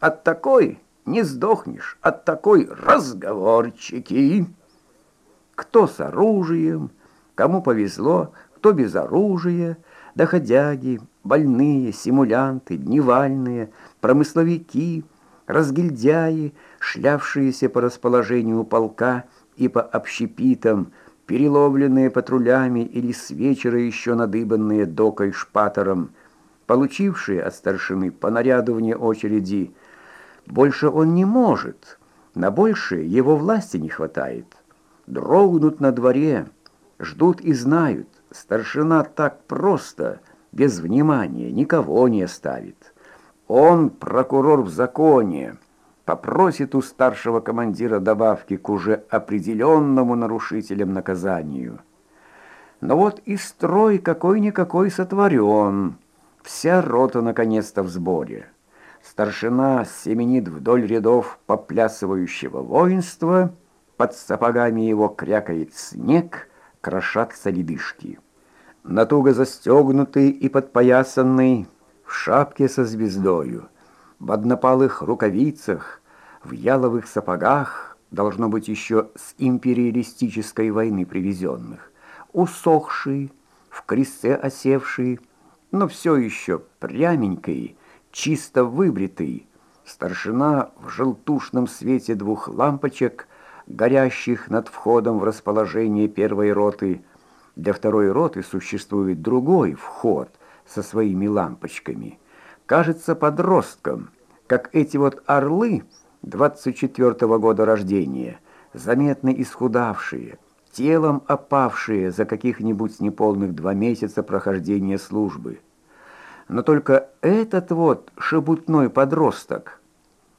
От такой не сдохнешь, от такой разговорчики. Кто с оружием, кому повезло, кто без оружия, доходяги, больные, симулянты, дневальные, промысловики, разгильдяи, шлявшиеся по расположению полка и по общепитам, переловленные патрулями или с вечера еще надыбанные докой шпатором, получившие от старшины по наряду вне очереди. Больше он не может, на большее его власти не хватает. Дрогнут на дворе, ждут и знают, старшина так просто, без внимания, никого не оставит. Он прокурор в законе, попросит у старшего командира добавки к уже определенному нарушителям наказанию. Но вот и строй какой-никакой сотворен, вся рота наконец-то в сборе. Старшина семенит вдоль рядов поплясывающего воинства, под сапогами его крякает снег, крошатся ледышки. Натуго застегнутый и подпоясанный, в шапке со звездою, в однопалых рукавицах, в яловых сапогах, должно быть еще с империалистической войны привезенных, усохший, в кресте осевший, но все еще пряменький, чисто выбритый, старшина в желтушном свете двух лампочек, горящих над входом в расположение первой роты. Для второй роты существует другой вход со своими лампочками. Кажется подростком, как эти вот орлы 24-го года рождения, заметно исхудавшие, телом опавшие за каких-нибудь неполных два месяца прохождения службы. Но только этот вот шебутной подросток,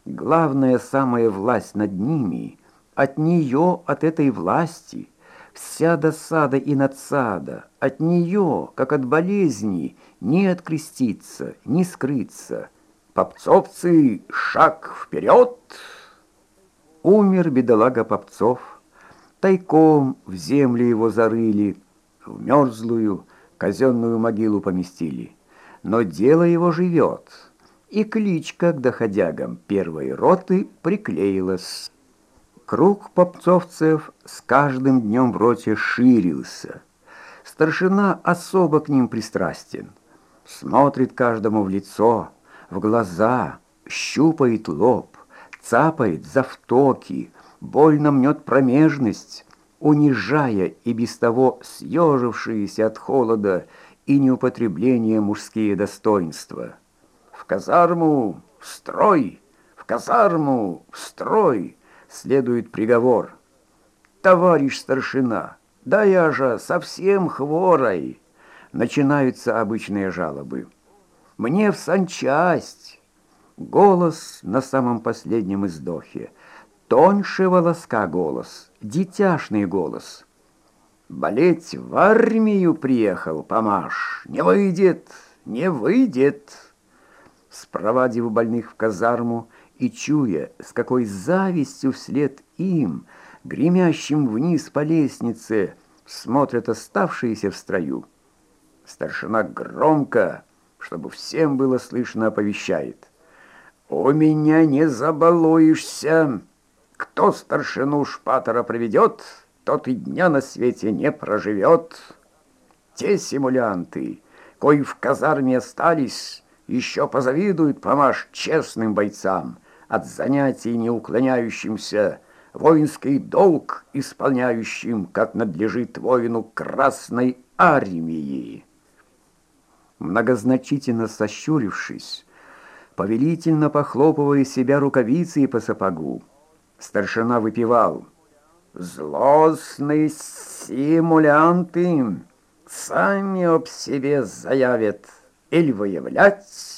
главная самая власть над ними, от нее, от этой власти, вся досада и надсада, от нее, как от болезни, не откреститься, не скрыться. Попцовцы, шаг вперед! Умер бедолага Попцов, тайком в землю его зарыли, в мерзлую казенную могилу поместили но дело его живет, и кличка к доходягам первой роты приклеилась. Круг попцовцев с каждым днем в роте ширился. Старшина особо к ним пристрастен. Смотрит каждому в лицо, в глаза, щупает лоб, цапает за втоки, больно мнет промежность, унижая и без того съежившиеся от холода и неупотребление мужские достоинства. В казарму, в строй, в казарму, в строй, следует приговор. Товарищ старшина, да я же совсем хворой. Начинаются обычные жалобы. Мне в санчасть. Голос на самом последнем издохе. Тоньше волоска голос, дитяшный голос — Болеть в армию приехал, помаш. Не выйдет, не выйдет. Спровадив больных в казарму и чуя, с какой завистью вслед им, гремящим вниз по лестнице, смотрят оставшиеся в строю. Старшина громко, чтобы всем было слышно, оповещает. «У меня не забалуешься! Кто старшину шпатора проведет?» Тот и дня на свете не проживет. Те симулянты, кои в казарме остались, еще позавидуют помаш честным бойцам, от занятий не уклоняющимся, воинский долг исполняющим, как надлежит воину Красной Армии. Многозначительно сощурившись, повелительно похлопывая себя рукавицей по сапогу, старшина выпивал — Злостные симулянты сами об себе заявят или выявлять,